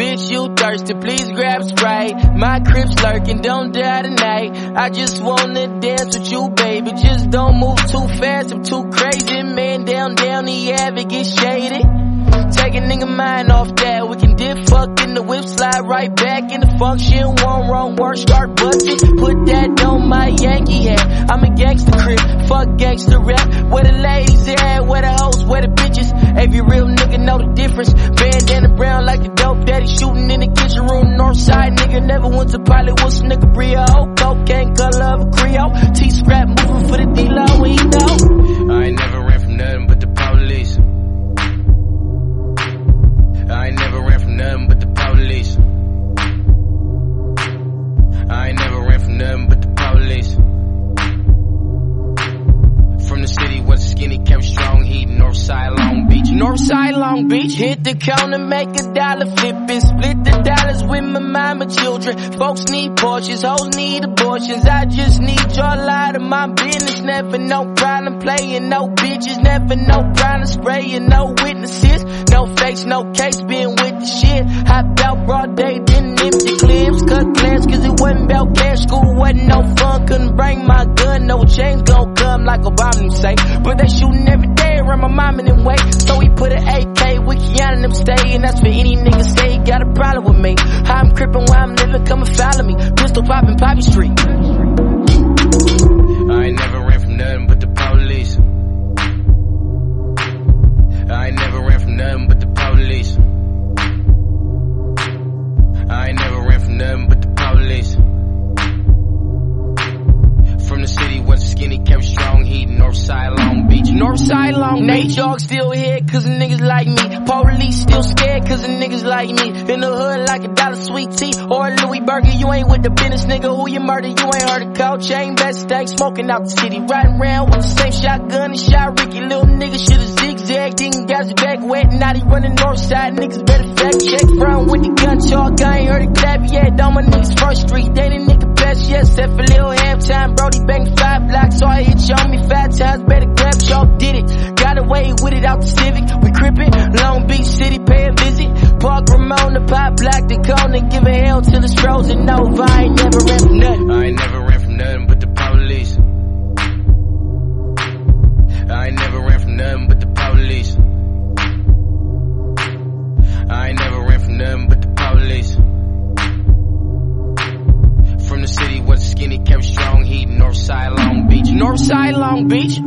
you thirsty, please grab Sprite. My crib's lurking, don't die tonight. I just wanna dance with you, baby. Just don't move too fast, I'm too crazy. Man, down, down the ave, get shady. Take a nigga mind off that. We can dip fuck in the whip, slide right back in the function. One wrong word, start busting. Put that on my Yankee hat. I'm a gangster crib, fuck gangster rap. Where the ladies at, where the hoes, where the bitches. Every real nigga know the difference. Daddy shooting in the kitchen room. Northside nigga never went to pilot. What's nigga Brio? Cocaine color of a Creole. T-scrap moving for the D-Lo, Beach. Long Beach, hit the counter, make a dollar, flip it, split the dollars with my mama children. Folks need Porsches, hoes need abortions. I just need your light of my business. Never no problem playing, no bitches, never no problem spraying, no witnesses, no fakes, no case, being with the shit. Hop out broad day, didn't empty clips, cut class, cause it wasn't about cash. School wasn't no fun, couldn't bring my gun, no chains gon' come like Obama say. But they shooting every day around my mom and them way. So we put an AK with Keanu and them stay. And that's for any nigga he got a problem with me. How I'm crippin' where I'm living, come and follow me. Pistol poppin' Poppy Street. Long Nate Dogg still here cause the niggas like me. Police still scared cause the niggas like me. In the hood like a dollar sweet tea or a Louis Burger. You ain't with the business nigga who you murder. You ain't heard of cold chain best steak smoking out the city. Riding around with the same shotgun and shot Ricky. Little nigga shoulda zigzagged. Didn't got his back wet. Now he running north side. Niggas better fact check. Front with the gun chalk. I ain't heard a clap yet. All my niggas first street. They the nigga best yet. Except for little halftime. With it out the Civic. We crippin'. Long Beach City. Pay a visit. Park Ramon. The pop block. The cone. And give a hell till it's frozen over. I ain't never ran from nothing. I ain't never ran from nothing but the police. I ain't never ran from nothing but the police. I ain't never ran from nothing but the police. From the city where skinny kept strong heat, Northside Long Beach. Northside Long Beach.